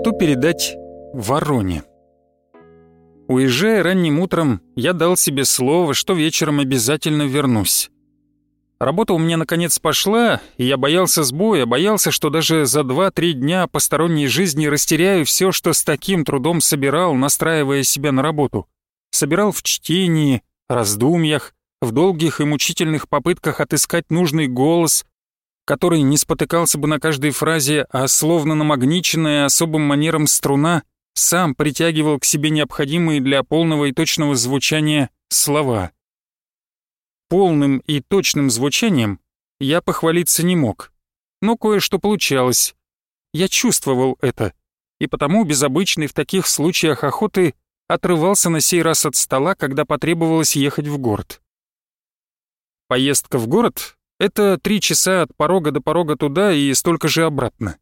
что передать вороне. Уезжая ранним утром, я дал себе слово, что вечером обязательно вернусь. Работа у меня наконец пошла, и я боялся сбоя, боялся, что даже за 2-3 дня посторонней жизни растеряю все, что с таким трудом собирал, настраивая себя на работу. Собирал в чтении, раздумьях, в долгих и мучительных попытках отыскать нужный голос, который не спотыкался бы на каждой фразе, а словно намагниченная особым манером струна сам притягивал к себе необходимые для полного и точного звучания слова. Полным и точным звучанием я похвалиться не мог, но кое-что получалось. Я чувствовал это, и потому безобычный в таких случаях охоты отрывался на сей раз от стола, когда потребовалось ехать в город. Поездка в город это три часа от порога до порога туда и столько же обратно.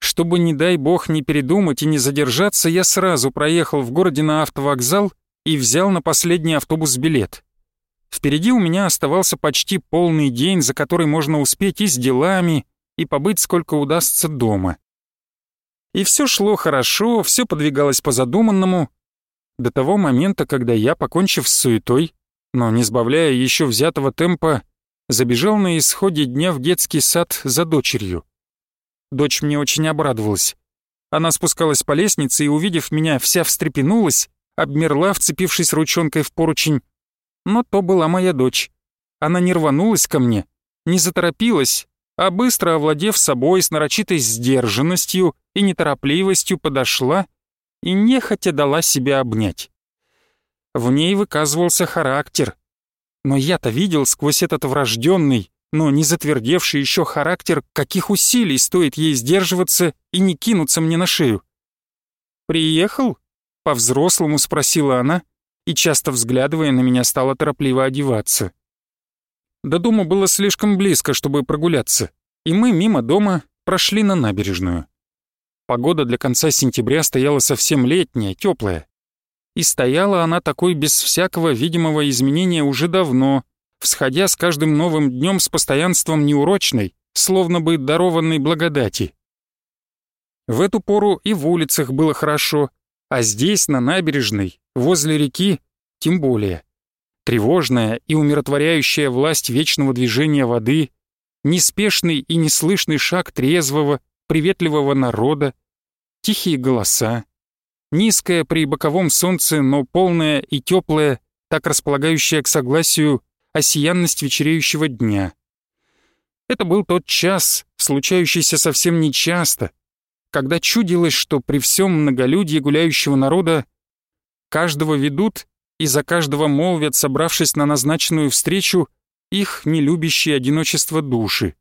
Чтобы, не дай бог, не передумать и не задержаться, я сразу проехал в городе на автовокзал и взял на последний автобус билет. Впереди у меня оставался почти полный день, за который можно успеть и с делами, и побыть сколько удастся дома. И все шло хорошо, все подвигалось по задуманному, до того момента, когда я, покончив с суетой, но не сбавляя еще взятого темпа, забежал на исходе дня в детский сад за дочерью. Дочь мне очень обрадовалась. Она спускалась по лестнице и, увидев меня, вся встрепенулась, обмерла, вцепившись ручонкой в поручень. Но то была моя дочь. Она не рванулась ко мне, не заторопилась, а быстро, овладев собой, с нарочитой сдержанностью и неторопливостью подошла и нехотя дала себя обнять. В ней выказывался характер, но я-то видел сквозь этот врожденный, но не затвердевший еще характер, каких усилий стоит ей сдерживаться и не кинуться мне на шею. «Приехал?» — по-взрослому спросила она и, часто взглядывая на меня, стала торопливо одеваться. До дома было слишком близко, чтобы прогуляться, и мы мимо дома прошли на набережную. Погода для конца сентября стояла совсем летняя, теплая. И стояла она такой без всякого видимого изменения уже давно, всходя с каждым новым днем с постоянством неурочной, словно бы дарованной благодати. В эту пору и в улицах было хорошо, а здесь, на набережной, возле реки, тем более. Тревожная и умиротворяющая власть вечного движения воды, неспешный и неслышный шаг трезвого, приветливого народа, тихие голоса, Низкая при боковом солнце, но полная и теплая, так располагающая к согласию осиянность вечереющего дня. Это был тот час, случающийся совсем нечасто, когда чудилось, что при всем многолюдье гуляющего народа каждого ведут и за каждого молвят, собравшись на назначенную встречу, их нелюбящие одиночество души.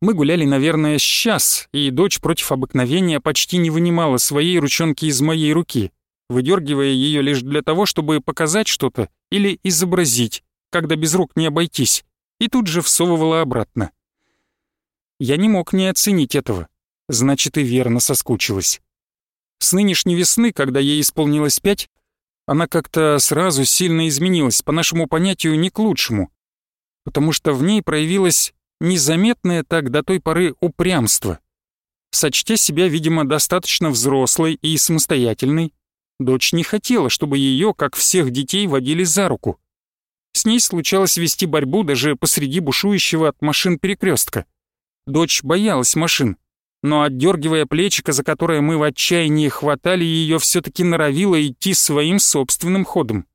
Мы гуляли, наверное, сейчас, и дочь против обыкновения почти не вынимала своей ручонки из моей руки, выдергивая ее лишь для того, чтобы показать что-то или изобразить, когда без рук не обойтись, и тут же всовывала обратно. Я не мог не оценить этого. Значит, и верно соскучилась. С нынешней весны, когда ей исполнилось пять, она как-то сразу сильно изменилась, по нашему понятию, не к лучшему, потому что в ней проявилась незаметное так до той поры упрямство. Сочтя себя, видимо, достаточно взрослой и самостоятельной, дочь не хотела, чтобы ее, как всех детей, водили за руку. С ней случалось вести борьбу даже посреди бушующего от машин перекрестка. Дочь боялась машин, но, отдергивая плечико, за которое мы в отчаянии хватали, ее все таки норовила идти своим собственным ходом.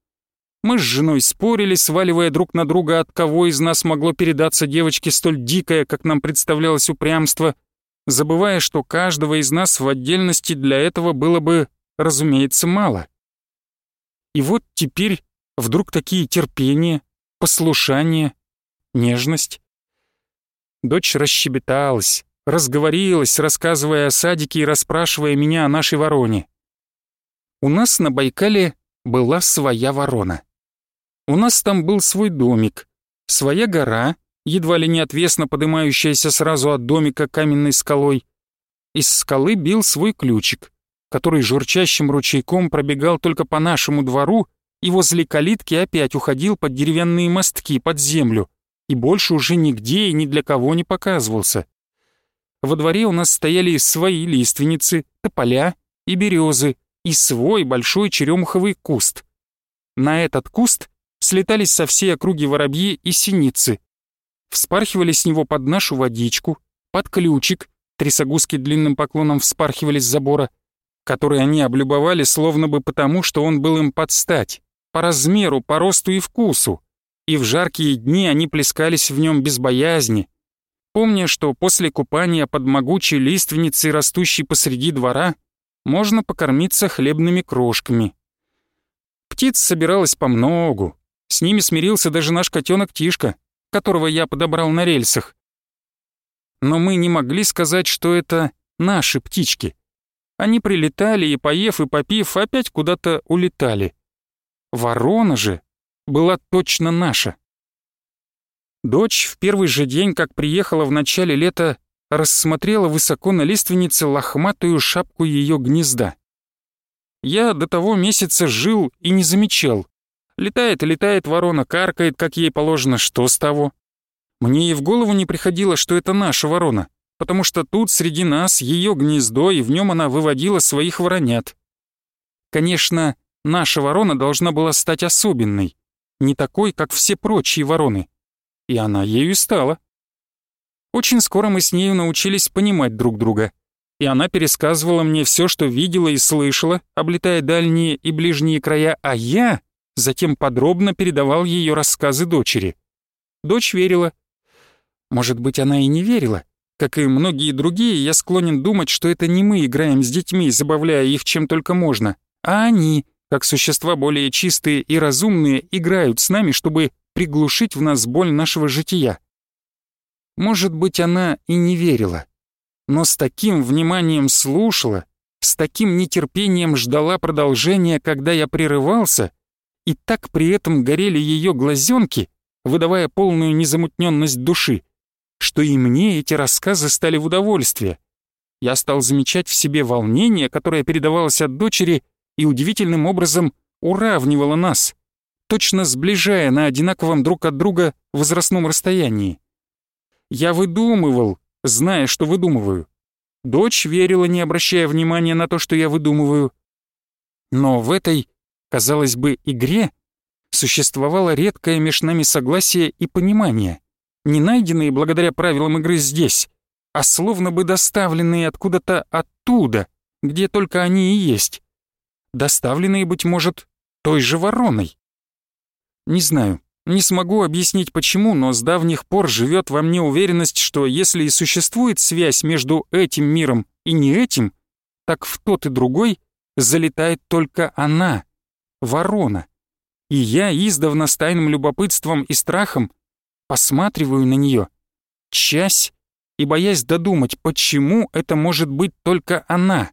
Мы с женой спорили, сваливая друг на друга, от кого из нас могло передаться девочке столь дикое, как нам представлялось упрямство, забывая, что каждого из нас в отдельности для этого было бы, разумеется, мало. И вот теперь вдруг такие терпение, послушание, нежность. Дочь расщебеталась, разговорилась, рассказывая о садике и расспрашивая меня о нашей вороне. У нас на Байкале была своя ворона. У нас там был свой домик, своя гора, едва ли не отвесно поднимающаяся сразу от домика каменной скалой. Из скалы бил свой ключик, который журчащим ручейком пробегал только по нашему двору и возле калитки опять уходил под деревянные мостки, под землю, и больше уже нигде и ни для кого не показывался. Во дворе у нас стояли свои лиственницы, тополя и березы, и свой большой черемуховый куст. На этот куст слетались со всей округи воробьи и синицы. Вспархивали с него под нашу водичку, под ключик, трясогузки длинным поклоном вспархивали с забора, который они облюбовали словно бы потому, что он был им под стать, по размеру, по росту и вкусу, и в жаркие дни они плескались в нем без боязни, помня, что после купания под могучей лиственницей, растущей посреди двора, можно покормиться хлебными крошками. Птиц собиралось по многу, с ними смирился даже наш котенок Тишка, которого я подобрал на рельсах. Но мы не могли сказать, что это наши птички. Они прилетали и, поев и попив, опять куда-то улетали. Ворона же была точно наша. Дочь в первый же день, как приехала в начале лета, рассмотрела высоко на лиственнице лохматую шапку ее гнезда. Я до того месяца жил и не замечал. Летает летает ворона, каркает, как ей положено, что с того? Мне и в голову не приходило, что это наша ворона, потому что тут среди нас ее гнездо, и в нем она выводила своих воронят. Конечно, наша ворона должна была стать особенной, не такой, как все прочие вороны. И она ею стала. Очень скоро мы с нею научились понимать друг друга, и она пересказывала мне все, что видела и слышала, облетая дальние и ближние края, а я затем подробно передавал ее рассказы дочери. Дочь верила. Может быть, она и не верила. Как и многие другие, я склонен думать, что это не мы играем с детьми, забавляя их чем только можно, а они, как существа более чистые и разумные, играют с нами, чтобы приглушить в нас боль нашего жития. Может быть, она и не верила, но с таким вниманием слушала, с таким нетерпением ждала продолжения, когда я прерывался — и так при этом горели ее глазенки, выдавая полную незамутненность души, что и мне эти рассказы стали в удовольствие. Я стал замечать в себе волнение, которое передавалось от дочери и удивительным образом уравнивало нас, точно сближая на одинаковом друг от друга возрастном расстоянии. Я выдумывал, зная, что выдумываю. Дочь верила, не обращая внимания на то, что я выдумываю. Но в этой казалось бы, игре, существовало редкое между нами согласие и понимание, не найденные благодаря правилам игры здесь, а словно бы доставленные откуда-то оттуда, где только они и есть. Доставленные, быть может, той же вороной. Не знаю, не смогу объяснить почему, но с давних пор живет во мне уверенность, что если и существует связь между этим миром и не этим, так в тот и другой залетает только она — ворона. И я издавна с тайным любопытством и страхом посматриваю на нее, часть и боясь додумать, почему это может быть только она.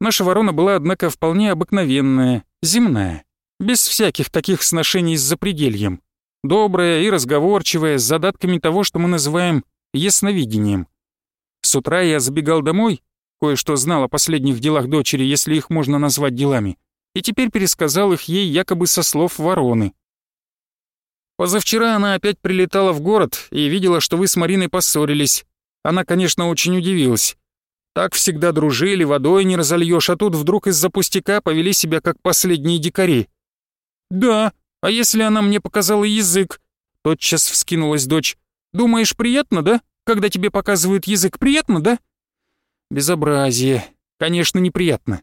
Наша ворона была, однако, вполне обыкновенная, земная, без всяких таких сношений с запредельем, добрая и разговорчивая, с задатками того, что мы называем ясновидением. С утра я забегал домой, кое-что знал о последних делах дочери, если их можно назвать делами, и теперь пересказал их ей якобы со слов вороны. Позавчера она опять прилетала в город и видела, что вы с Мариной поссорились. Она, конечно, очень удивилась. Так всегда дружили, водой не разольешь, а тут вдруг из-за пустяка повели себя как последние дикари. «Да, а если она мне показала язык?» Тотчас вскинулась дочь. «Думаешь, приятно, да? Когда тебе показывают язык, приятно, да?» «Безобразие. Конечно, неприятно.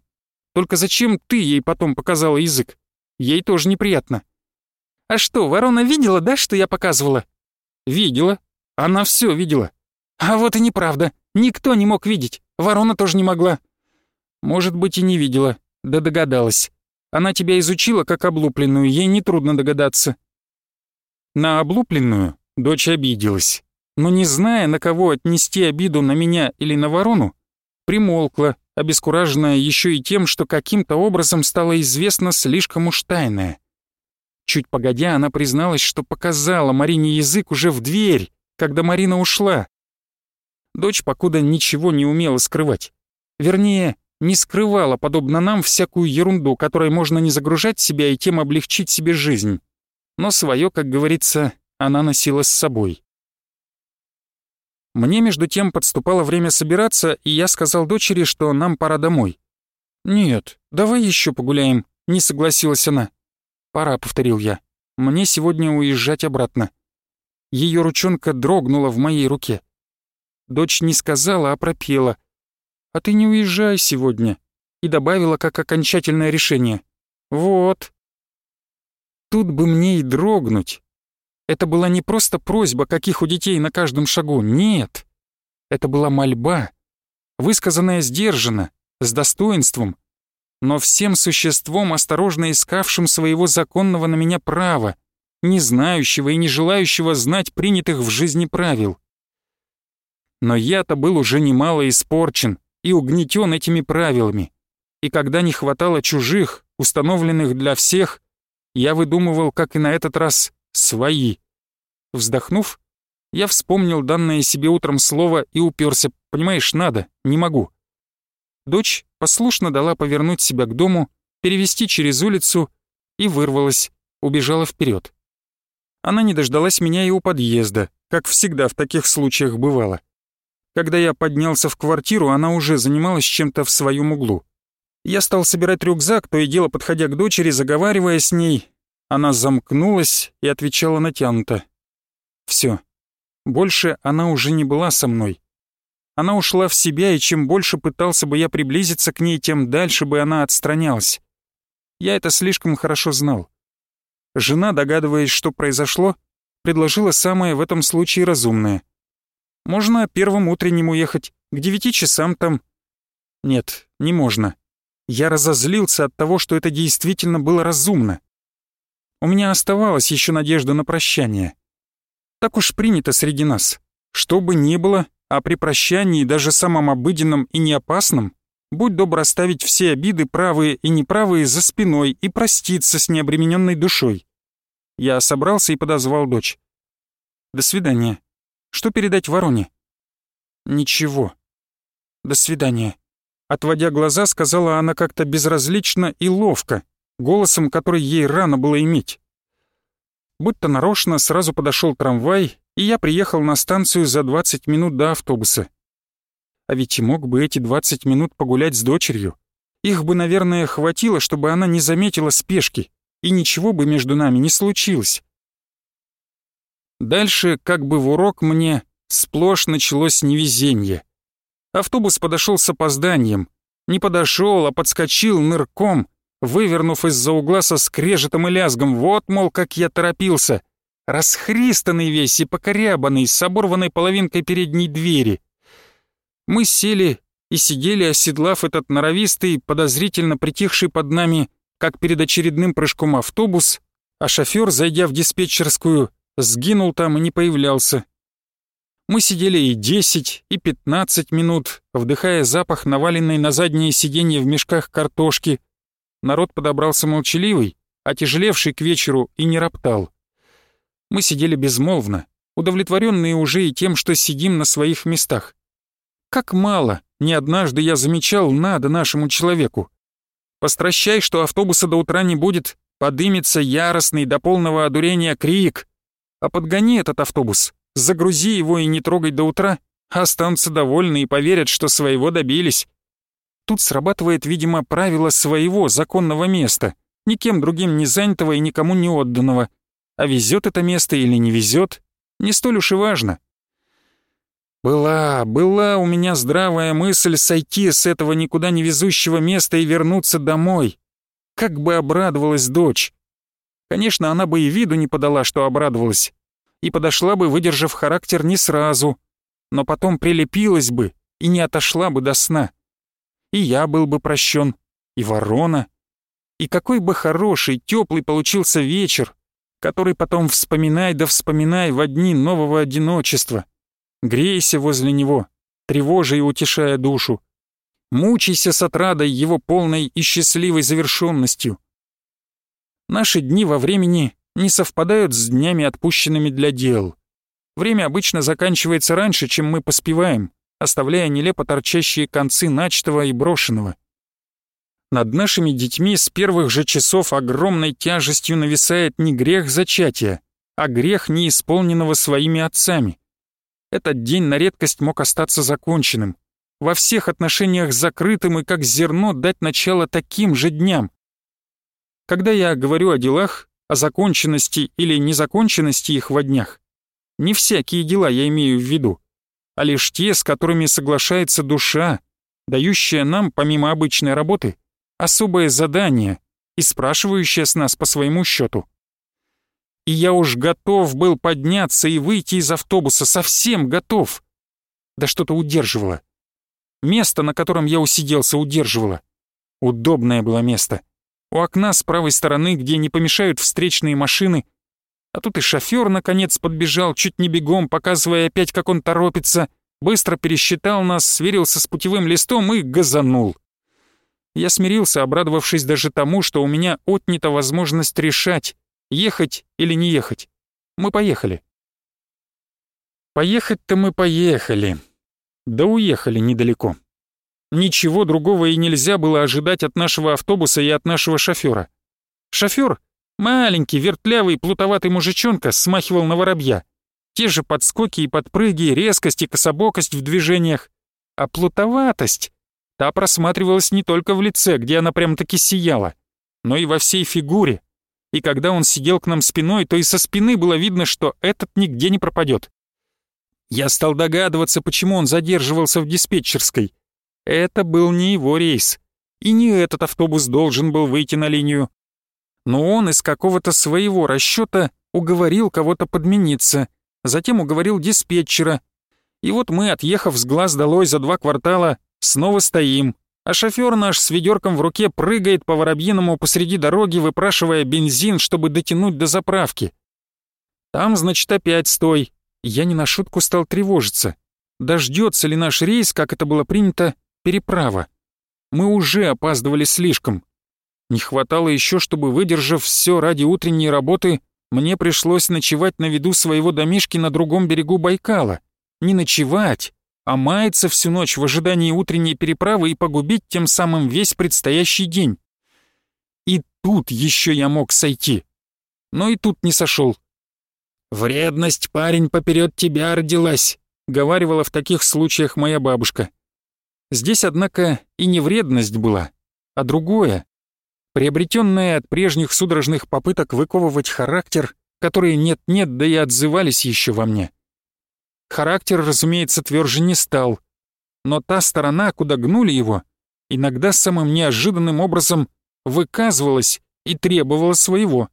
Только зачем ты ей потом показала язык? Ей тоже неприятно. А что, ворона видела, да, что я показывала? Видела. Она все видела. А вот и неправда. Никто не мог видеть. Ворона тоже не могла. Может быть, и не видела. Да догадалась. Она тебя изучила как облупленную, ей нетрудно догадаться. На облупленную дочь обиделась. Но не зная, на кого отнести обиду на меня или на ворону, примолкла, обескураженная еще и тем, что каким-то образом стало известно слишком уж тайное. Чуть погодя, она призналась, что показала Марине язык уже в дверь, когда Марина ушла. Дочь покуда ничего не умела скрывать. Вернее, не скрывала, подобно нам, всякую ерунду, которой можно не загружать себя и тем облегчить себе жизнь. Но свое, как говорится, она носила с собой. Мне, между тем, подступало время собираться, и я сказал дочери, что нам пора домой. «Нет, давай еще погуляем», — не согласилась она. «Пора», — повторил я. «Мне сегодня уезжать обратно». Ее ручонка дрогнула в моей руке. Дочь не сказала, а пропела. «А ты не уезжай сегодня», и добавила как окончательное решение. «Вот». Тут бы мне и дрогнуть, это была не просто просьба, каких у детей на каждом шагу, нет. Это была мольба, высказанная сдержанно, с достоинством, но всем существом, осторожно искавшим своего законного на меня права, не знающего и не желающего знать принятых в жизни правил. Но я-то был уже немало испорчен и угнетен этими правилами, и когда не хватало чужих, установленных для всех, я выдумывал, как и на этот раз, Свои. Вздохнув, я вспомнил данное себе утром слово и уперся. Понимаешь, надо, не могу. Дочь послушно дала повернуть себя к дому, перевести через улицу и вырвалась, убежала вперед. Она не дождалась меня и у подъезда, как всегда в таких случаях бывало. Когда я поднялся в квартиру, она уже занималась чем-то в своем углу. Я стал собирать рюкзак, то и дело подходя к дочери, заговаривая с ней, она замкнулась и отвечала натянуто. Все. Больше она уже не была со мной. Она ушла в себя, и чем больше пытался бы я приблизиться к ней, тем дальше бы она отстранялась. Я это слишком хорошо знал. Жена, догадываясь, что произошло, предложила самое в этом случае разумное. «Можно первым утренним уехать, к девяти часам там...» «Нет, не можно. Я разозлился от того, что это действительно было разумно у меня оставалась еще надежда на прощание. Так уж принято среди нас. Что бы ни было, а при прощании, даже самом обыденном и неопасном, будь добр оставить все обиды, правые и неправые, за спиной и проститься с необремененной душой. Я собрался и подозвал дочь. «До свидания. Что передать вороне?» «Ничего. До свидания». Отводя глаза, сказала она как-то безразлично и ловко, голосом, который ей рано было иметь. Будто нарочно сразу подошел трамвай, и я приехал на станцию за 20 минут до автобуса. А ведь и мог бы эти 20 минут погулять с дочерью. Их бы, наверное, хватило, чтобы она не заметила спешки, и ничего бы между нами не случилось. Дальше, как бы в урок мне, сплошь началось невезение. Автобус подошел с опозданием. Не подошел, а подскочил нырком, вывернув из-за угла со скрежетом и лязгом. Вот, мол, как я торопился. Расхристанный весь и покорябанный, с оборванной половинкой передней двери. Мы сели и сидели, оседлав этот норовистый, подозрительно притихший под нами, как перед очередным прыжком автобус, а шофер, зайдя в диспетчерскую, сгинул там и не появлялся. Мы сидели и 10, и 15 минут, вдыхая запах наваленной на заднее сиденье в мешках картошки — Народ подобрался молчаливый, отяжелевший к вечеру и не роптал. Мы сидели безмолвно, удовлетворенные уже и тем, что сидим на своих местах. Как мало, не однажды я замечал, надо нашему человеку. Постращай, что автобуса до утра не будет, подымется яростный до полного одурения крик. А подгони этот автобус, загрузи его и не трогай до утра, а останутся довольны и поверят, что своего добились. Тут срабатывает, видимо, правило своего законного места, никем другим не занятого и никому не отданного. А везет это место или не везет, не столь уж и важно. Была, была у меня здравая мысль сойти с этого никуда не везущего места и вернуться домой. Как бы обрадовалась дочь. Конечно, она бы и виду не подала, что обрадовалась, и подошла бы, выдержав характер не сразу, но потом прилепилась бы и не отошла бы до сна и я был бы прощен, и ворона. И какой бы хороший, теплый получился вечер, который потом вспоминай да вспоминай в дни нового одиночества. Грейся возле него, тревожа и утешая душу. Мучайся с отрадой его полной и счастливой завершенностью. Наши дни во времени не совпадают с днями, отпущенными для дел. Время обычно заканчивается раньше, чем мы поспеваем оставляя нелепо торчащие концы начатого и брошенного. Над нашими детьми с первых же часов огромной тяжестью нависает не грех зачатия, а грех неисполненного своими отцами. Этот день на редкость мог остаться законченным, во всех отношениях закрытым и как зерно дать начало таким же дням. Когда я говорю о делах, о законченности или незаконченности их во днях, не всякие дела я имею в виду, а лишь те, с которыми соглашается душа, дающая нам, помимо обычной работы, особое задание и спрашивающая с нас по своему счету. И я уж готов был подняться и выйти из автобуса, совсем готов. Да что-то удерживало. Место, на котором я усиделся, удерживало. Удобное было место. У окна с правой стороны, где не помешают встречные машины, а тут и шофер, наконец, подбежал, чуть не бегом, показывая опять, как он торопится, быстро пересчитал нас, сверился с путевым листом и газанул. Я смирился, обрадовавшись даже тому, что у меня отнята возможность решать, ехать или не ехать. Мы поехали. Поехать-то мы поехали. Да уехали недалеко. Ничего другого и нельзя было ожидать от нашего автобуса и от нашего шофера. Шофер Маленький, вертлявый, плутоватый мужичонка смахивал на воробья. Те же подскоки и подпрыги, резкость и кособокость в движениях. А плутоватость, та просматривалась не только в лице, где она прям-таки сияла, но и во всей фигуре. И когда он сидел к нам спиной, то и со спины было видно, что этот нигде не пропадет. Я стал догадываться, почему он задерживался в диспетчерской. Это был не его рейс. И не этот автобус должен был выйти на линию но он из какого-то своего расчета уговорил кого-то подмениться, затем уговорил диспетчера. И вот мы, отъехав с глаз долой за два квартала, снова стоим, а шофер наш с ведерком в руке прыгает по воробьиному посреди дороги, выпрашивая бензин, чтобы дотянуть до заправки. Там, значит, опять стой. Я не на шутку стал тревожиться. Дождется ли наш рейс, как это было принято, переправа? Мы уже опаздывали слишком. Не хватало еще, чтобы, выдержав все ради утренней работы, мне пришлось ночевать на виду своего домишки на другом берегу Байкала. Не ночевать, а маяться всю ночь в ожидании утренней переправы и погубить тем самым весь предстоящий день. И тут еще я мог сойти. Но и тут не сошел. «Вредность, парень, поперед тебя родилась», — говаривала в таких случаях моя бабушка. Здесь, однако, и не вредность была, а другое приобретенная от прежних судорожных попыток выковывать характер, которые нет-нет, да и отзывались еще во мне. Характер, разумеется, тверже не стал, но та сторона, куда гнули его, иногда самым неожиданным образом выказывалась и требовала своего.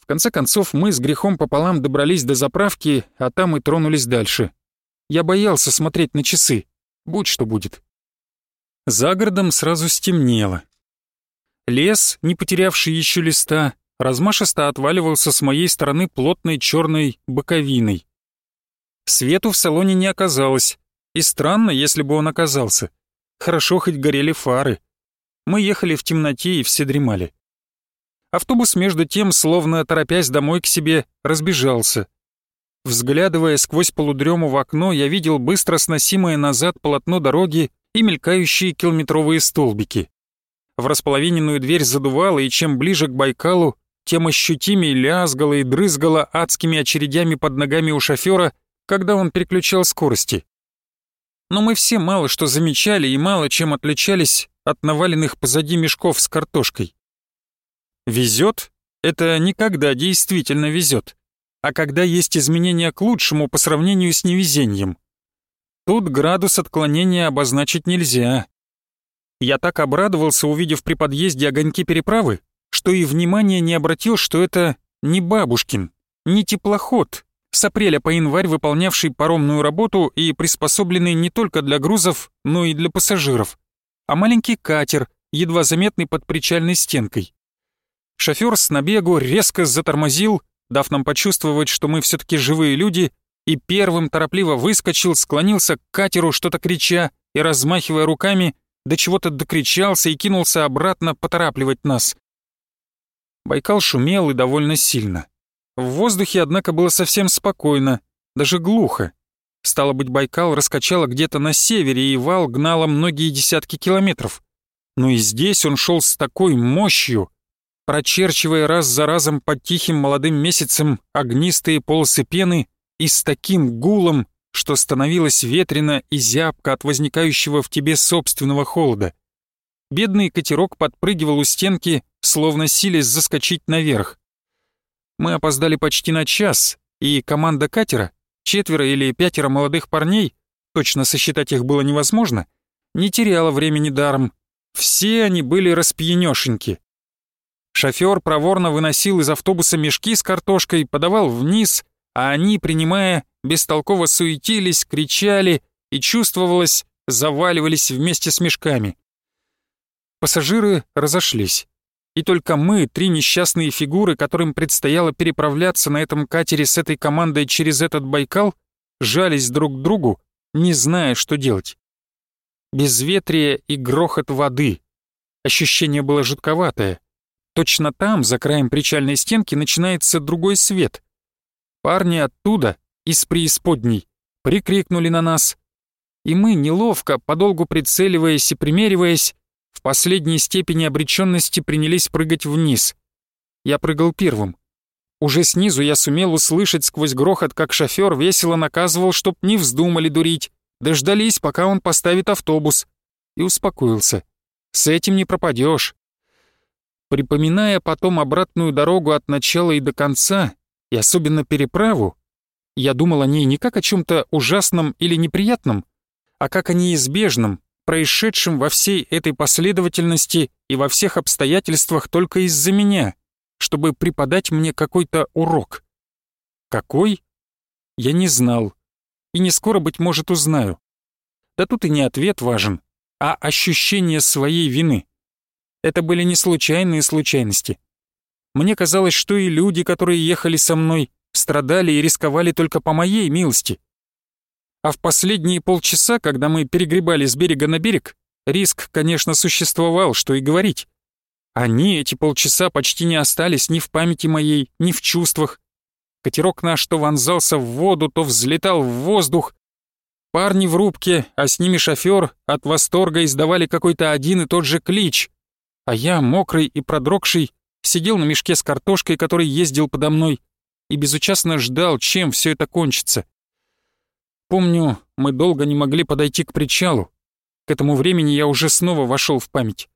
В конце концов, мы с грехом пополам добрались до заправки, а там и тронулись дальше. Я боялся смотреть на часы, будь что будет. За городом сразу стемнело. Лес, не потерявший еще листа, размашисто отваливался с моей стороны плотной черной боковиной. Свету в салоне не оказалось, и странно, если бы он оказался. Хорошо хоть горели фары. Мы ехали в темноте и все дремали. Автобус между тем, словно торопясь домой к себе, разбежался. Взглядывая сквозь полудрему в окно, я видел быстро сносимое назад полотно дороги и мелькающие километровые столбики. В располовиненную дверь задувало, и чем ближе к Байкалу, тем ощутимее лязгало и дрызгало адскими очередями под ногами у шофера, когда он переключал скорости. Но мы все мало что замечали и мало чем отличались от наваленных позади мешков с картошкой. Везет — это никогда действительно везет, а когда есть изменения к лучшему по сравнению с невезением. Тут градус отклонения обозначить нельзя, я так обрадовался, увидев при подъезде огоньки переправы, что и внимания не обратил, что это не бабушкин, не теплоход, с апреля по январь выполнявший паромную работу и приспособленный не только для грузов, но и для пассажиров, а маленький катер, едва заметный под причальной стенкой. Шофер с набегу резко затормозил, дав нам почувствовать, что мы все-таки живые люди, и первым торопливо выскочил, склонился к катеру, что-то крича и размахивая руками, до чего-то докричался и кинулся обратно поторапливать нас. Байкал шумел и довольно сильно. В воздухе, однако, было совсем спокойно, даже глухо. Стало быть, Байкал раскачало где-то на севере, и вал гнало многие десятки километров. Но и здесь он шел с такой мощью, прочерчивая раз за разом под тихим молодым месяцем огнистые полосы пены и с таким гулом, что становилось ветрено и зябко от возникающего в тебе собственного холода. Бедный катерок подпрыгивал у стенки, словно силясь заскочить наверх. Мы опоздали почти на час, и команда катера, четверо или пятеро молодых парней, точно сосчитать их было невозможно, не теряла времени даром. Все они были распьянёшеньки. Шофёр проворно выносил из автобуса мешки с картошкой, подавал вниз, а они, принимая, бестолково суетились, кричали и, чувствовалось, заваливались вместе с мешками. Пассажиры разошлись. И только мы, три несчастные фигуры, которым предстояло переправляться на этом катере с этой командой через этот Байкал, жались друг к другу, не зная, что делать. Безветрие и грохот воды. Ощущение было жутковатое. Точно там, за краем причальной стенки, начинается другой свет. Парни оттуда из преисподней, прикрикнули на нас, и мы, неловко, подолгу прицеливаясь и примериваясь, в последней степени обреченности принялись прыгать вниз. Я прыгал первым. Уже снизу я сумел услышать сквозь грохот, как шофер весело наказывал, чтоб не вздумали дурить, дождались, пока он поставит автобус, и успокоился. С этим не пропадешь. Припоминая потом обратную дорогу от начала и до конца, и особенно переправу, я думал о ней не как о чем-то ужасном или неприятном, а как о неизбежном, происшедшем во всей этой последовательности и во всех обстоятельствах только из-за меня, чтобы преподать мне какой-то урок. Какой? Я не знал. И не скоро, быть может, узнаю. Да тут и не ответ важен, а ощущение своей вины. Это были не случайные случайности. Мне казалось, что и люди, которые ехали со мной, страдали и рисковали только по моей милости. А в последние полчаса, когда мы перегребали с берега на берег, риск, конечно, существовал, что и говорить. Они эти полчаса почти не остались ни в памяти моей, ни в чувствах. Катерок наш то вонзался в воду, то взлетал в воздух. Парни в рубке, а с ними шофер, от восторга издавали какой-то один и тот же клич. А я, мокрый и продрогший, сидел на мешке с картошкой, который ездил подо мной, и безучастно ждал, чем все это кончится. Помню, мы долго не могли подойти к причалу. К этому времени я уже снова вошел в память.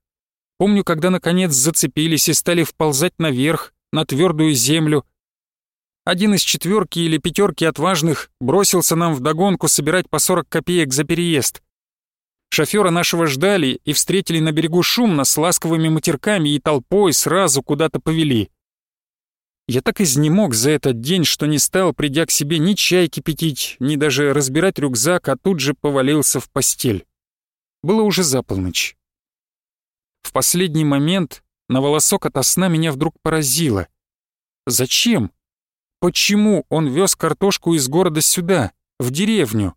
Помню, когда наконец зацепились и стали вползать наверх, на твердую землю. Один из четверки или пятерки отважных бросился нам вдогонку собирать по 40 копеек за переезд. Шофера нашего ждали и встретили на берегу шумно с ласковыми матерками и толпой сразу куда-то повели. Я так изнемог за этот день, что не стал, придя к себе, ни чай кипятить, ни даже разбирать рюкзак, а тут же повалился в постель. Было уже за полночь. В последний момент на волосок ото сна меня вдруг поразило. Зачем? Почему он вез картошку из города сюда, в деревню?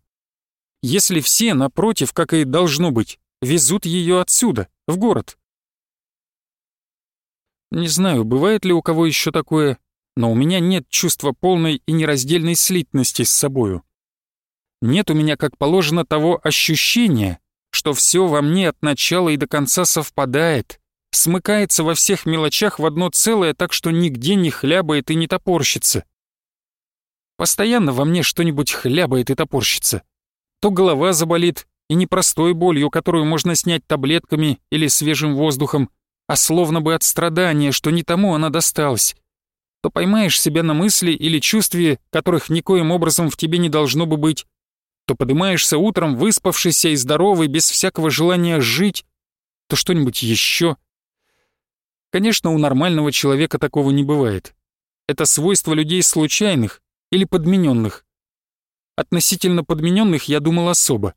Если все, напротив, как и должно быть, везут ее отсюда, в город. Не знаю, бывает ли у кого еще такое, но у меня нет чувства полной и нераздельной слитности с собою. Нет у меня, как положено, того ощущения, что все во мне от начала и до конца совпадает, смыкается во всех мелочах в одно целое, так что нигде не хлябает и не топорщится. Постоянно во мне что-нибудь хлябает и топорщится. То голова заболит, и непростой болью, которую можно снять таблетками или свежим воздухом, а словно бы от страдания, что не тому она досталась, то поймаешь себя на мысли или чувстве, которых никоим образом в тебе не должно бы быть, то поднимаешься утром выспавшийся и здоровый, без всякого желания жить, то что-нибудь еще. Конечно, у нормального человека такого не бывает. Это свойство людей случайных или подмененных. Относительно подмененных я думал особо.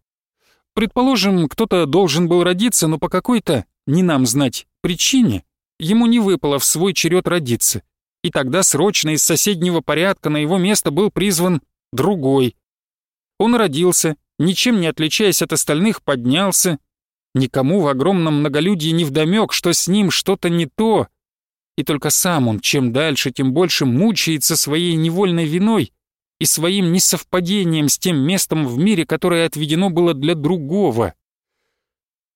Предположим, кто-то должен был родиться, но по какой-то не нам знать, причине, ему не выпало в свой черед родиться, и тогда срочно из соседнего порядка на его место был призван другой. Он родился, ничем не отличаясь от остальных, поднялся. Никому в огромном многолюдии не вдомек, что с ним что-то не то. И только сам он чем дальше, тем больше мучается своей невольной виной и своим несовпадением с тем местом в мире, которое отведено было для другого.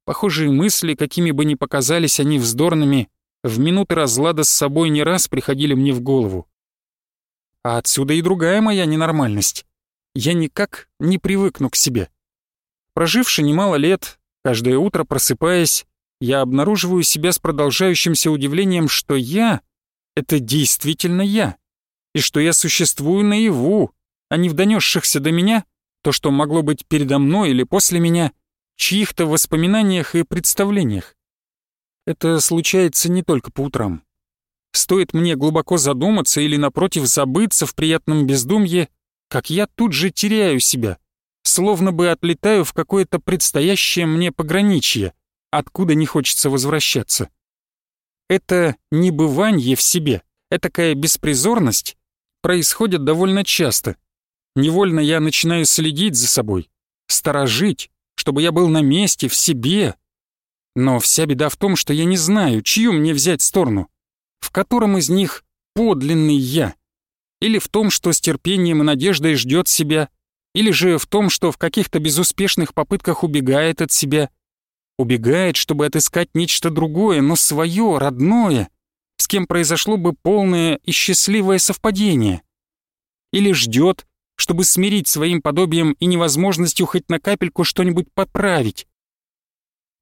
Похожие мысли, какими бы ни показались они вздорными, в минуты разлада с собой не раз приходили мне в голову. А отсюда и другая моя ненормальность. Я никак не привыкну к себе. Проживши немало лет, каждое утро просыпаясь, я обнаруживаю себя с продолжающимся удивлением, что я — это действительно я, и что я существую наяву, а не в донесшихся до меня, то, что могло быть передо мной или после меня — чьих-то воспоминаниях и представлениях. Это случается не только по утрам. Стоит мне глубоко задуматься или, напротив, забыться в приятном бездумье, как я тут же теряю себя, словно бы отлетаю в какое-то предстоящее мне пограничье, откуда не хочется возвращаться. Это небывание в себе, этакая беспризорность, происходит довольно часто. Невольно я начинаю следить за собой, сторожить, чтобы я был на месте, в себе. Но вся беда в том, что я не знаю, чью мне взять сторону, в котором из них подлинный я, или в том, что с терпением и надеждой ждет себя, или же в том, что в каких-то безуспешных попытках убегает от себя, убегает, чтобы отыскать нечто другое, но свое, родное, с кем произошло бы полное и счастливое совпадение, или ждет, чтобы смирить своим подобием и невозможностью хоть на капельку что-нибудь поправить.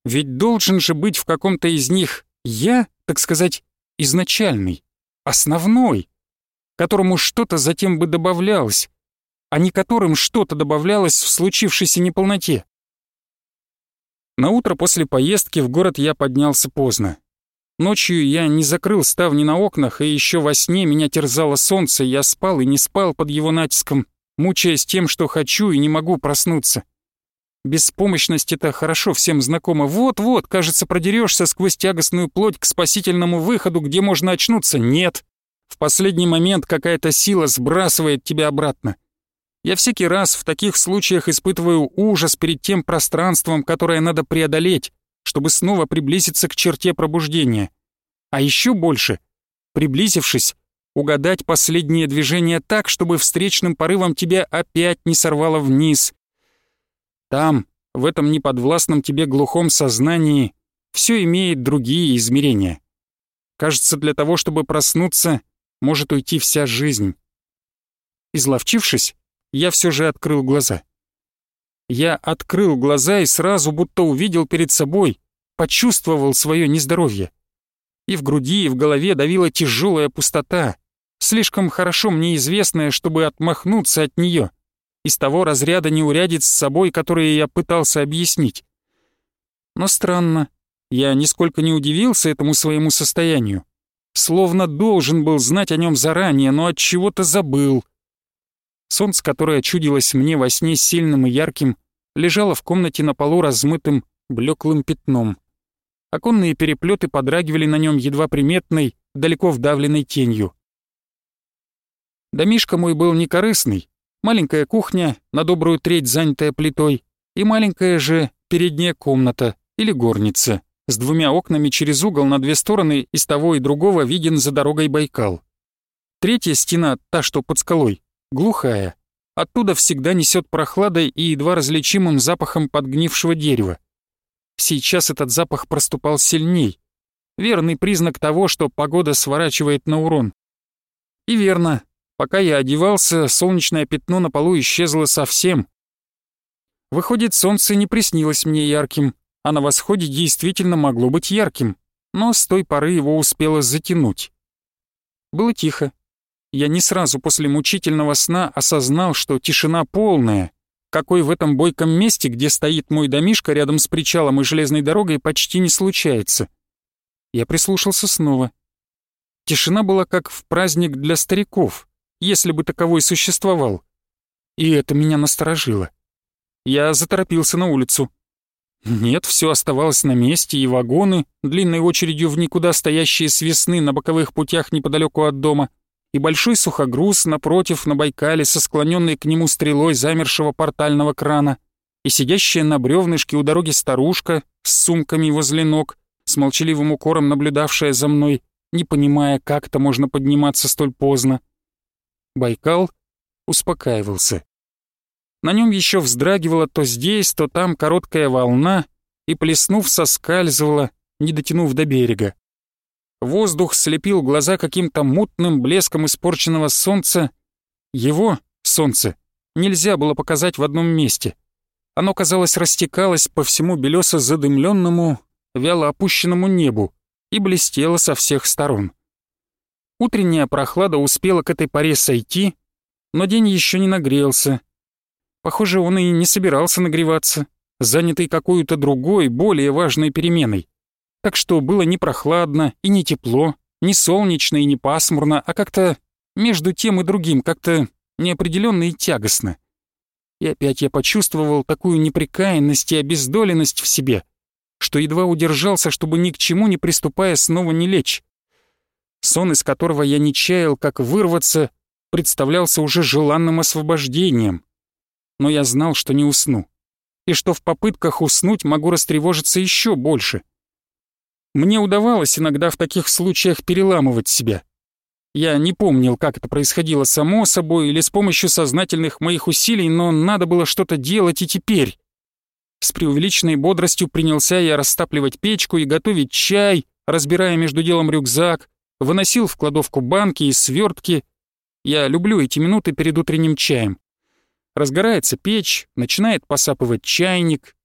Ведь должен же быть в каком-то из них я, так сказать, изначальный, основной, которому что-то затем бы добавлялось, а не которым что-то добавлялось в случившейся неполноте. На утро после поездки в город я поднялся поздно. Ночью я не закрыл ставни на окнах, и еще во сне меня терзало солнце, я спал и не спал под его натиском мучаясь тем, что хочу и не могу проснуться. Беспомощность это хорошо всем знакома. Вот-вот, кажется, продерешься сквозь тягостную плоть к спасительному выходу, где можно очнуться. Нет. В последний момент какая-то сила сбрасывает тебя обратно. Я всякий раз в таких случаях испытываю ужас перед тем пространством, которое надо преодолеть, чтобы снова приблизиться к черте пробуждения. А еще больше, приблизившись, угадать последнее движение так, чтобы встречным порывом тебя опять не сорвало вниз. Там, в этом неподвластном тебе глухом сознании, все имеет другие измерения. Кажется, для того, чтобы проснуться, может уйти вся жизнь. Изловчившись, я все же открыл глаза. Я открыл глаза и сразу будто увидел перед собой, почувствовал свое нездоровье. И в груди, и в голове давила тяжелая пустота, слишком хорошо мне известная, чтобы отмахнуться от нее, из того разряда неурядиц с собой, которые я пытался объяснить. Но странно, я нисколько не удивился этому своему состоянию. Словно должен был знать о нем заранее, но от чего-то забыл. Солнце, которое чудилось мне во сне сильным и ярким, лежало в комнате на полу размытым, блеклым пятном. Оконные переплеты подрагивали на нем едва приметной, далеко вдавленной тенью. Домишко мой был некорыстный. Маленькая кухня, на добрую треть занятая плитой, и маленькая же передняя комната или горница с двумя окнами через угол на две стороны из того и другого виден за дорогой Байкал. Третья стена, та, что под скалой, глухая. Оттуда всегда несет прохладой и едва различимым запахом подгнившего дерева. Сейчас этот запах проступал сильней. Верный признак того, что погода сворачивает на урон. И верно, Пока я одевался, солнечное пятно на полу исчезло совсем. Выходит, солнце не приснилось мне ярким, а на восходе действительно могло быть ярким, но с той поры его успело затянуть. Было тихо. Я не сразу после мучительного сна осознал, что тишина полная, какой в этом бойком месте, где стоит мой домишка рядом с причалом и железной дорогой, почти не случается. Я прислушался снова. Тишина была как в праздник для стариков — если бы таковой существовал. И это меня насторожило. Я заторопился на улицу. Нет, все оставалось на месте, и вагоны, длинной очередью в никуда стоящие с весны на боковых путях неподалеку от дома, и большой сухогруз напротив на Байкале со склоненной к нему стрелой замершего портального крана, и сидящая на бревнышке у дороги старушка с сумками возле ног, с молчаливым укором наблюдавшая за мной, не понимая, как-то можно подниматься столь поздно. Байкал успокаивался. На нем еще вздрагивала то здесь, то там короткая волна и, плеснув, соскальзывала, не дотянув до берега. Воздух слепил глаза каким-то мутным блеском испорченного солнца. Его, солнце, нельзя было показать в одном месте. Оно, казалось, растекалось по всему белесо задымленному, вяло опущенному небу и блестело со всех сторон. Утренняя прохлада успела к этой паре сойти, но день еще не нагрелся. Похоже, он и не собирался нагреваться, занятый какой-то другой, более важной переменой. Так что было не прохладно и не тепло, не солнечно и не пасмурно, а как-то между тем и другим, как-то неопределенно и тягостно. И опять я почувствовал такую неприкаянность и обездоленность в себе, что едва удержался, чтобы ни к чему не приступая снова не лечь. Сон, из которого я не чаял, как вырваться, представлялся уже желанным освобождением. Но я знал, что не усну, и что в попытках уснуть могу растревожиться еще больше. Мне удавалось иногда в таких случаях переламывать себя. Я не помнил, как это происходило само собой или с помощью сознательных моих усилий, но надо было что-то делать и теперь. С преувеличенной бодростью принялся я растапливать печку и готовить чай, разбирая между делом рюкзак, выносил в кладовку банки и свертки. Я люблю эти минуты перед утренним чаем. Разгорается печь, начинает посапывать чайник.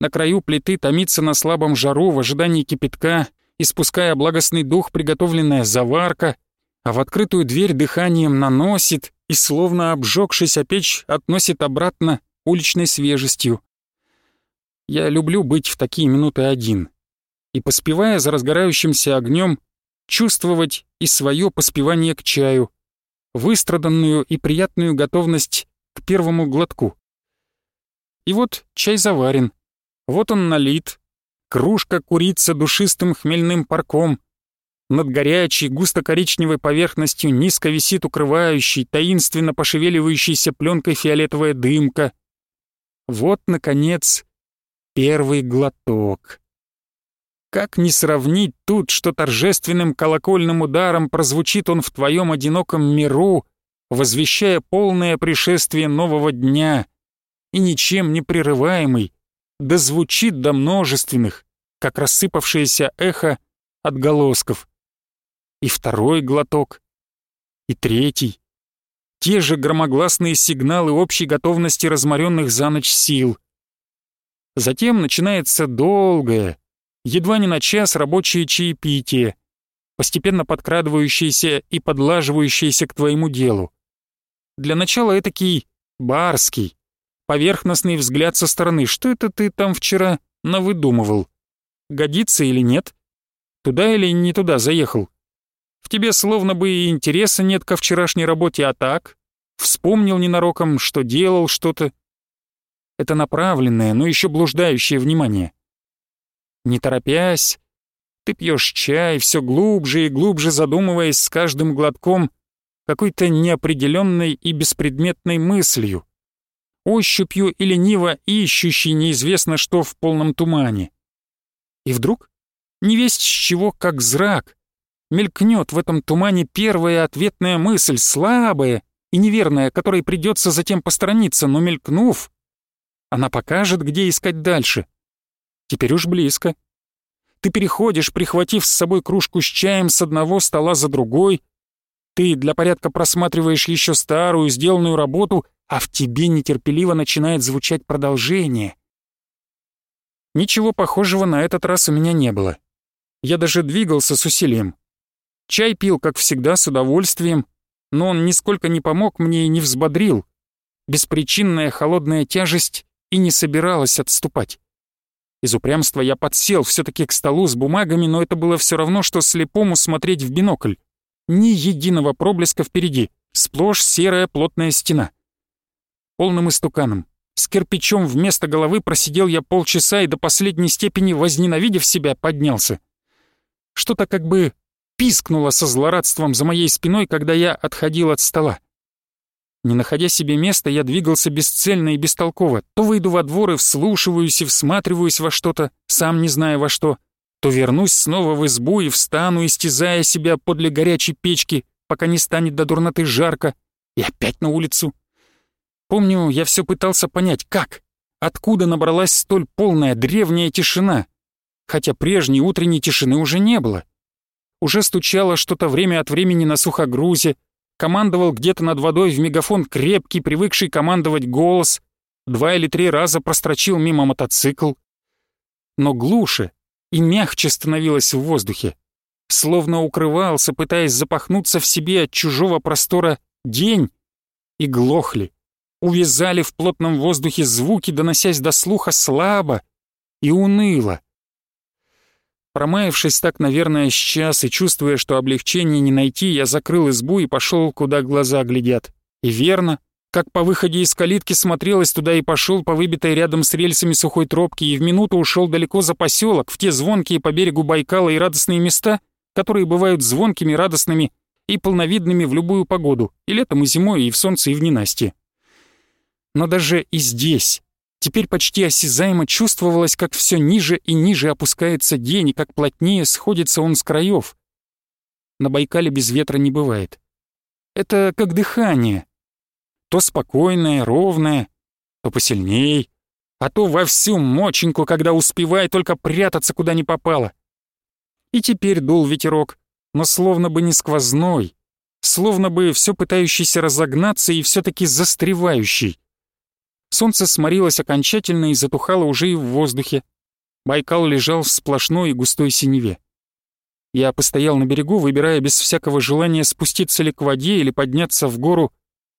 На краю плиты томится на слабом жару в ожидании кипятка, испуская благостный дух приготовленная заварка, а в открытую дверь дыханием наносит и, словно обжегшись о печь, относит обратно уличной свежестью. Я люблю быть в такие минуты один. И, поспевая за разгорающимся огнем, чувствовать и свое поспевание к чаю, выстраданную и приятную готовность к первому глотку. И вот чай заварен, вот он налит, кружка курится душистым хмельным парком, над горячей густо-коричневой поверхностью низко висит укрывающий, таинственно пошевеливающейся пленкой фиолетовая дымка. Вот, наконец, первый глоток. Как не сравнить тут, что торжественным колокольным ударом прозвучит он в твоем одиноком миру, возвещая полное пришествие нового дня, и ничем не прерываемый, да звучит до множественных, как рассыпавшееся эхо отголосков. И второй глоток, и третий. Те же громогласные сигналы общей готовности разморенных за ночь сил. Затем начинается долгое, едва не на час рабочие чаепитие, постепенно подкрадывающиеся и подлаживающиеся к твоему делу. Для начала этакий барский, поверхностный взгляд со стороны, что это ты там вчера навыдумывал? Годится или нет? Туда или не туда заехал? В тебе словно бы и интереса нет ко вчерашней работе, а так? Вспомнил ненароком, что делал что-то. Это направленное, но еще блуждающее внимание — не торопясь. Ты пьешь чай, все глубже и глубже задумываясь с каждым глотком какой-то неопределенной и беспредметной мыслью, ощупью и лениво ищущий неизвестно что в полном тумане. И вдруг, невесть с чего, как зрак, мелькнет в этом тумане первая ответная мысль, слабая и неверная, которой придется затем посторониться, но мелькнув, она покажет, где искать дальше — Теперь уж близко. Ты переходишь, прихватив с собой кружку с чаем с одного стола за другой. Ты для порядка просматриваешь еще старую, сделанную работу, а в тебе нетерпеливо начинает звучать продолжение. Ничего похожего на этот раз у меня не было. Я даже двигался с усилием. Чай пил, как всегда, с удовольствием, но он нисколько не помог мне и не взбодрил. Беспричинная холодная тяжесть и не собиралась отступать. Из упрямства я подсел все-таки к столу с бумагами, но это было все равно, что слепому смотреть в бинокль. Ни единого проблеска впереди, сплошь серая плотная стена. Полным истуканом, с кирпичом вместо головы просидел я полчаса и до последней степени, возненавидев себя, поднялся. Что-то как бы пискнуло со злорадством за моей спиной, когда я отходил от стола. Не находя себе места, я двигался бесцельно и бестолково. То выйду во двор и вслушиваюсь и всматриваюсь во что-то, сам не зная во что, то вернусь снова в избу и встану, истязая себя подле горячей печки, пока не станет до дурноты жарко, и опять на улицу. Помню, я все пытался понять, как, откуда набралась столь полная древняя тишина, хотя прежней утренней тишины уже не было. Уже стучало что-то время от времени на сухогрузе, командовал где-то над водой в мегафон крепкий, привыкший командовать голос, два или три раза прострочил мимо мотоцикл. Но глуше и мягче становилось в воздухе, словно укрывался, пытаясь запахнуться в себе от чужого простора день, и глохли, увязали в плотном воздухе звуки, доносясь до слуха слабо и уныло. Промаявшись так, наверное, с час и чувствуя, что облегчения не найти, я закрыл избу и пошел, куда глаза глядят. И верно, как по выходе из калитки смотрелось туда и пошел по выбитой рядом с рельсами сухой тропке и в минуту ушел далеко за поселок, в те звонкие по берегу Байкала и радостные места, которые бывают звонкими, радостными и полновидными в любую погоду, и летом, и зимой, и в солнце, и в ненастье. Но даже и здесь, Теперь почти осязаемо чувствовалось, как все ниже и ниже опускается день, и как плотнее сходится он с краев. На Байкале без ветра не бывает. Это как дыхание. То спокойное, ровное, то посильней, а то во всю моченьку, когда успевай только прятаться куда не попало. И теперь дул ветерок, но словно бы не сквозной, словно бы все пытающийся разогнаться и все таки застревающий. Солнце сморилось окончательно и затухало уже и в воздухе. Байкал лежал в сплошной и густой синеве. Я постоял на берегу, выбирая без всякого желания спуститься ли к воде или подняться в гору,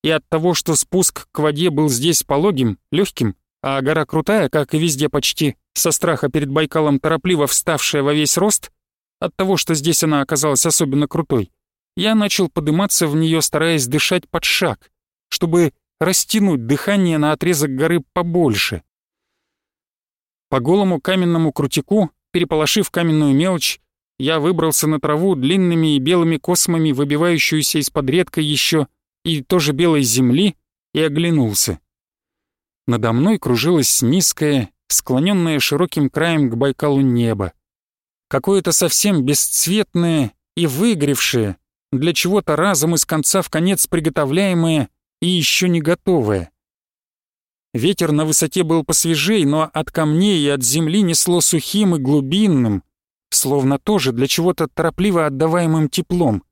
и от того, что спуск к воде был здесь пологим, легким, а гора крутая, как и везде почти, со страха перед Байкалом торопливо вставшая во весь рост, от того, что здесь она оказалась особенно крутой, я начал подниматься в нее, стараясь дышать под шаг, чтобы растянуть дыхание на отрезок горы побольше. По голому каменному крутику, переполошив каменную мелочь, я выбрался на траву длинными и белыми космами, выбивающуюся из-под редкой еще и тоже белой земли, и оглянулся. Надо мной кружилось низкое, склоненное широким краем к Байкалу небо. Какое-то совсем бесцветное и выгревшее, для чего-то разом из конца в конец приготовляемое и еще не готовое. Ветер на высоте был посвежей, но от камней и от земли несло сухим и глубинным, словно тоже для чего-то торопливо отдаваемым теплом.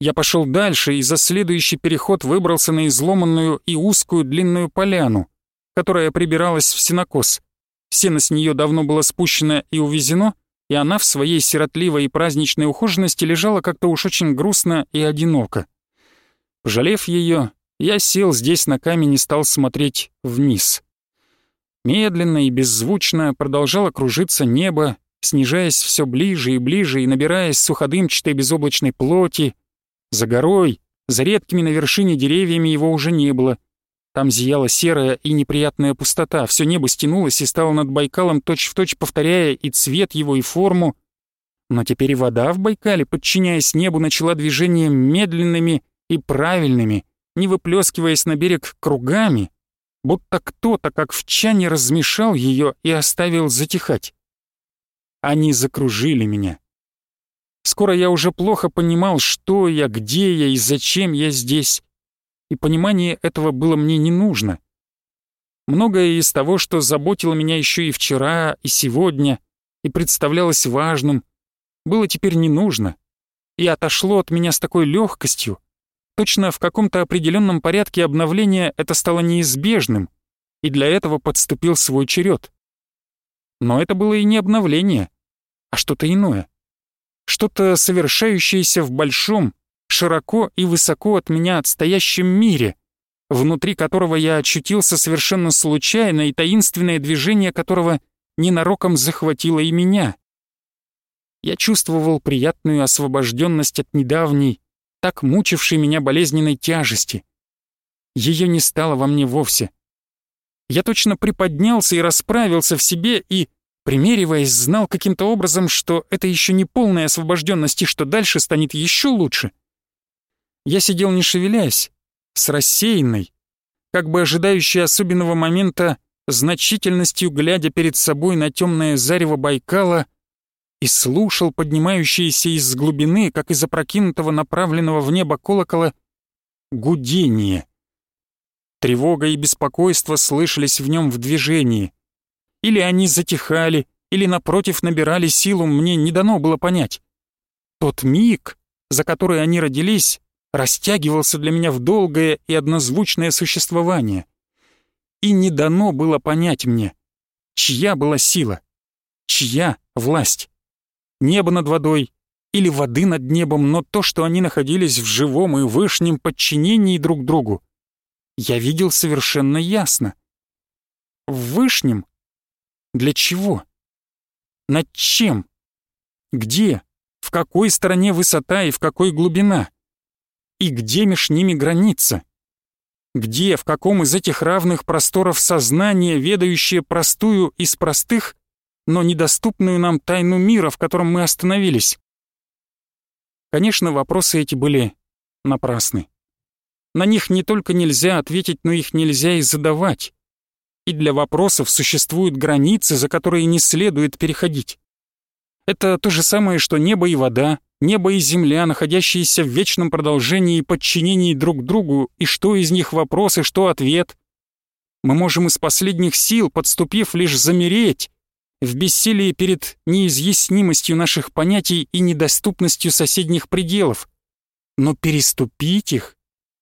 Я пошел дальше и за следующий переход выбрался на изломанную и узкую длинную поляну, которая прибиралась в сенокос. Сено с нее давно было спущено и увезено, и она в своей сиротливой и праздничной ухоженности лежала как-то уж очень грустно и одиноко. Пожалев ее, я сел здесь на камень и стал смотреть вниз. Медленно и беззвучно продолжало кружиться небо, снижаясь все ближе и ближе и набираясь суходымчатой безоблачной плоти. За горой, за редкими на вершине деревьями его уже не было. Там зияла серая и неприятная пустота, все небо стянулось и стало над Байкалом точь-в-точь точь повторяя и цвет его, и форму. Но теперь и вода в Байкале, подчиняясь небу, начала движением медленными и правильными, не выплескиваясь на берег кругами, будто кто-то, как в чане, размешал ее и оставил затихать. Они закружили меня. Скоро я уже плохо понимал, что я, где я и зачем я здесь. И понимание этого было мне не нужно. Многое из того, что заботило меня еще и вчера, и сегодня, и представлялось важным, было теперь не нужно и отошло от меня с такой легкостью, Точно в каком-то определенном порядке обновления это стало неизбежным, и для этого подступил свой черед. Но это было и не обновление, а что-то иное. Что-то совершающееся в большом, широко и высоко от меня отстоящем мире, внутри которого я очутился совершенно случайно и таинственное движение которого ненароком захватило и меня. Я чувствовал приятную освобожденность от недавней, так мучившей меня болезненной тяжести. Ее не стало во мне вовсе. Я точно приподнялся и расправился в себе и, примериваясь, знал каким-то образом, что это еще не полная освобожденность и что дальше станет еще лучше. Я сидел не шевелясь, с рассеянной, как бы ожидающей особенного момента, значительностью глядя перед собой на темное зарево Байкала — и слушал поднимающееся из глубины, как из опрокинутого направленного в небо колокола, гудение. Тревога и беспокойство слышались в нем в движении. Или они затихали, или, напротив, набирали силу, мне не дано было понять. Тот миг, за который они родились, растягивался для меня в долгое и однозвучное существование. И не дано было понять мне, чья была сила, чья власть. Небо над водой или воды над небом, но то, что они находились в живом и вышнем подчинении друг другу, я видел совершенно ясно. В вышнем? Для чего? Над чем? Где? В какой стороне высота и в какой глубина? И где меж ними граница? Где, в каком из этих равных просторов сознания, ведающее простую из простых, но недоступную нам тайну мира, в котором мы остановились. Конечно, вопросы эти были напрасны. На них не только нельзя ответить, но их нельзя и задавать. И для вопросов существуют границы, за которые не следует переходить. Это то же самое, что небо и вода, небо и земля, находящиеся в вечном продолжении и подчинении друг другу, и что из них вопрос и что ответ. Мы можем из последних сил, подступив, лишь замереть, в бессилии перед неизъяснимостью наших понятий и недоступностью соседних пределов. Но переступить их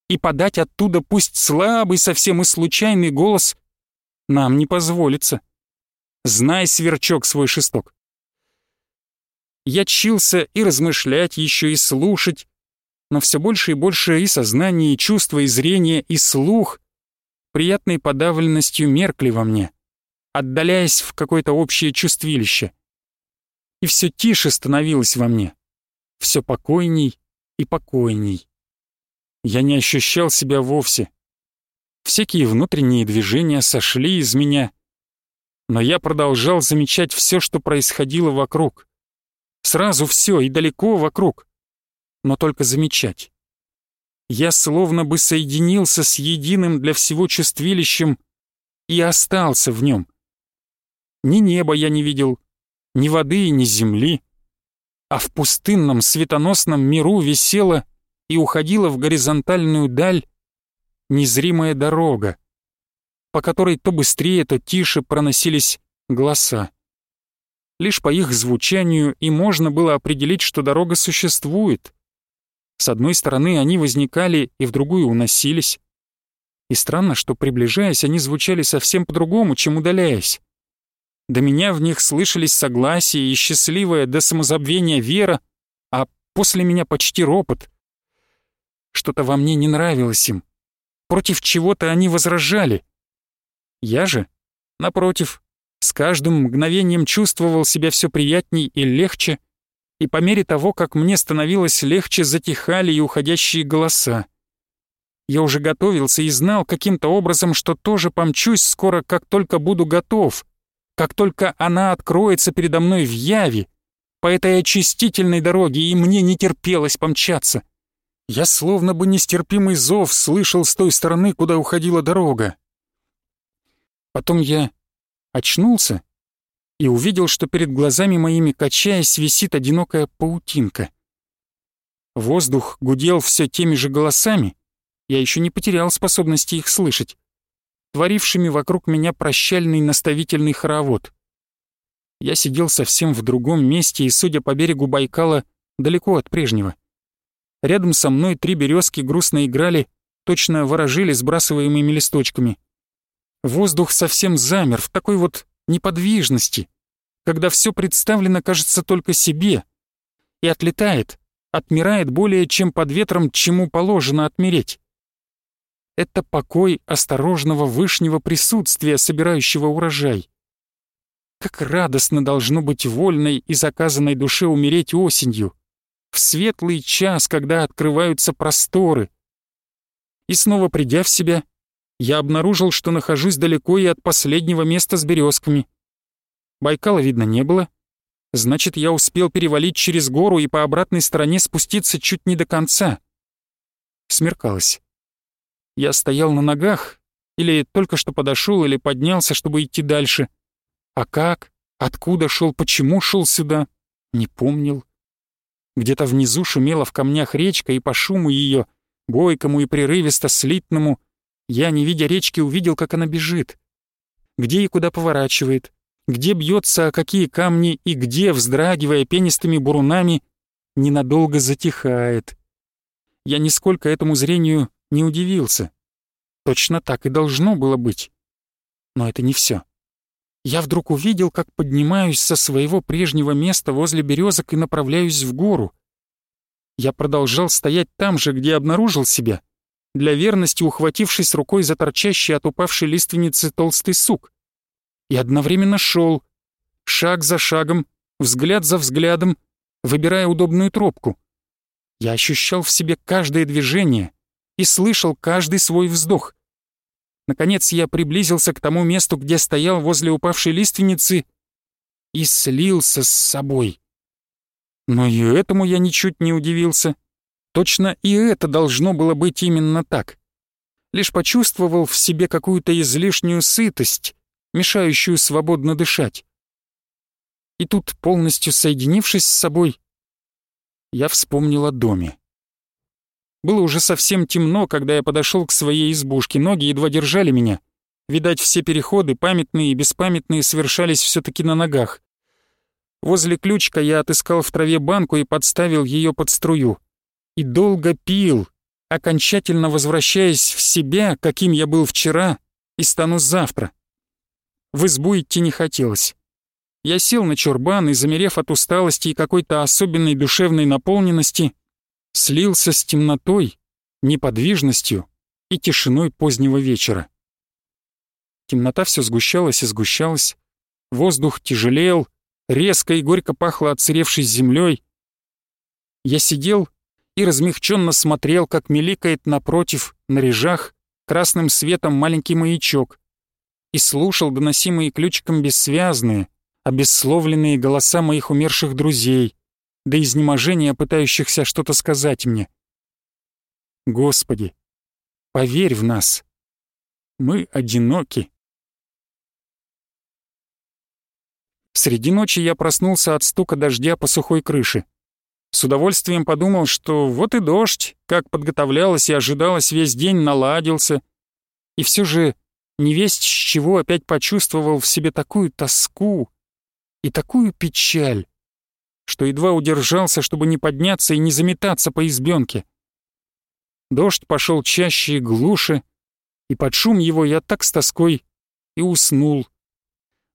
и подать оттуда пусть слабый совсем и случайный голос нам не позволится. Знай, сверчок, свой шесток. Я чился и размышлять еще, и слушать, но все больше и больше и сознание, и чувство, и зрение, и слух приятной подавленностью меркли во мне отдаляясь в какое-то общее чувствилище. И все тише становилось во мне, все покойней и покойней. Я не ощущал себя вовсе. Всякие внутренние движения сошли из меня, но я продолжал замечать все, что происходило вокруг. Сразу все и далеко вокруг, но только замечать. Я словно бы соединился с единым для всего чувствилищем и остался в нем — ни неба я не видел, ни воды, ни земли. А в пустынном светоносном миру висела и уходила в горизонтальную даль незримая дорога, по которой то быстрее, то тише проносились голоса. Лишь по их звучанию и можно было определить, что дорога существует. С одной стороны они возникали и в другую уносились. И странно, что, приближаясь, они звучали совсем по-другому, чем удаляясь. До меня в них слышались согласие и счастливая до самозабвения вера, а после меня почти ропот. Что-то во мне не нравилось им. Против чего-то они возражали. Я же, напротив, с каждым мгновением чувствовал себя все приятней и легче, и по мере того, как мне становилось легче, затихали и уходящие голоса. Я уже готовился и знал каким-то образом, что тоже помчусь скоро, как только буду готов. Как только она откроется передо мной в яви, по этой очистительной дороге, и мне не терпелось помчаться. Я словно бы нестерпимый зов слышал с той стороны, куда уходила дорога. Потом я очнулся и увидел, что перед глазами моими, качаясь, висит одинокая паутинка. Воздух гудел все теми же голосами, я еще не потерял способности их слышать творившими вокруг меня прощальный наставительный хоровод. Я сидел совсем в другом месте и, судя по берегу Байкала, далеко от прежнего. Рядом со мной три березки грустно играли, точно ворожили сбрасываемыми листочками. Воздух совсем замер в такой вот неподвижности, когда все представлено кажется только себе и отлетает, отмирает более чем под ветром, чему положено отмереть. — это покой осторожного вышнего присутствия, собирающего урожай. Как радостно должно быть вольной и заказанной душе умереть осенью, в светлый час, когда открываются просторы. И снова придя в себя, я обнаружил, что нахожусь далеко и от последнего места с березками. Байкала видно не было. Значит, я успел перевалить через гору и по обратной стороне спуститься чуть не до конца. Смеркалось. Я стоял на ногах, или только что подошел, или поднялся, чтобы идти дальше. А как? Откуда шел? Почему шел сюда? Не помнил. Где-то внизу шумела в камнях речка, и по шуму ее, бойкому и прерывисто слитному, я, не видя речки, увидел, как она бежит. Где и куда поворачивает, где бьется о какие камни и где, вздрагивая пенистыми бурунами, ненадолго затихает. Я нисколько этому зрению не удивился. Точно так и должно было быть. Но это не все. Я вдруг увидел, как поднимаюсь со своего прежнего места возле березок и направляюсь в гору. Я продолжал стоять там же, где обнаружил себя, для верности ухватившись рукой за торчащий от упавшей лиственницы толстый сук. И одновременно шел, шаг за шагом, взгляд за взглядом, выбирая удобную тропку. Я ощущал в себе каждое движение, и слышал каждый свой вздох. Наконец я приблизился к тому месту, где стоял возле упавшей лиственницы и слился с собой. Но и этому я ничуть не удивился. Точно и это должно было быть именно так. Лишь почувствовал в себе какую-то излишнюю сытость, мешающую свободно дышать. И тут, полностью соединившись с собой, я вспомнил о доме. Было уже совсем темно, когда я подошел к своей избушке, ноги едва держали меня. Видать, все переходы, памятные и беспамятные, совершались все таки на ногах. Возле ключка я отыскал в траве банку и подставил ее под струю. И долго пил, окончательно возвращаясь в себя, каким я был вчера, и стану завтра. В избу идти не хотелось. Я сел на чурбан и, замерев от усталости и какой-то особенной душевной наполненности, слился с темнотой, неподвижностью и тишиной позднего вечера. Темнота все сгущалась и сгущалась, воздух тяжелел, резко и горько пахло отсыревшей землей. Я сидел и размягченно смотрел, как меликает напротив, на режах, красным светом маленький маячок, и слушал доносимые ключиком бессвязные, обессловленные голоса моих умерших друзей, до изнеможения пытающихся что-то сказать мне. Господи, поверь в нас. Мы одиноки. Среди ночи я проснулся от стука дождя по сухой крыше. С удовольствием подумал, что вот и дождь, как подготовлялось и ожидалось весь день, наладился. И все же невесть с чего опять почувствовал в себе такую тоску и такую печаль, что едва удержался, чтобы не подняться и не заметаться по избенке. Дождь пошел чаще и глуше, и под шум его я так с тоской и уснул.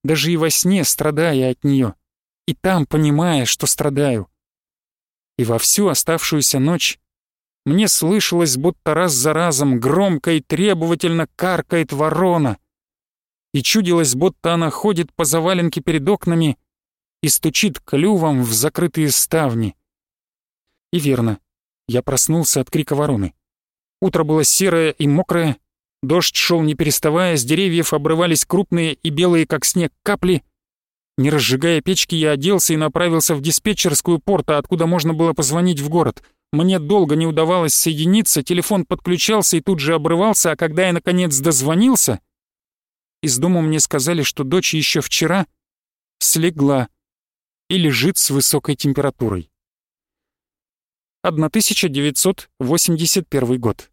Даже и во сне страдая от нее, и там понимая, что страдаю. И во всю оставшуюся ночь мне слышалось, будто раз за разом громко и требовательно каркает ворона. И чудилось, будто она ходит по заваленке перед окнами и стучит клювом в закрытые ставни. И верно, я проснулся от крика вороны. Утро было серое и мокрое, дождь шел не переставая, с деревьев обрывались крупные и белые, как снег, капли. Не разжигая печки, я оделся и направился в диспетчерскую порта, откуда можно было позвонить в город. Мне долго не удавалось соединиться, телефон подключался и тут же обрывался, а когда я, наконец, дозвонился... Из дома мне сказали, что дочь еще вчера слегла и лежит с высокой температурой. 1981 год.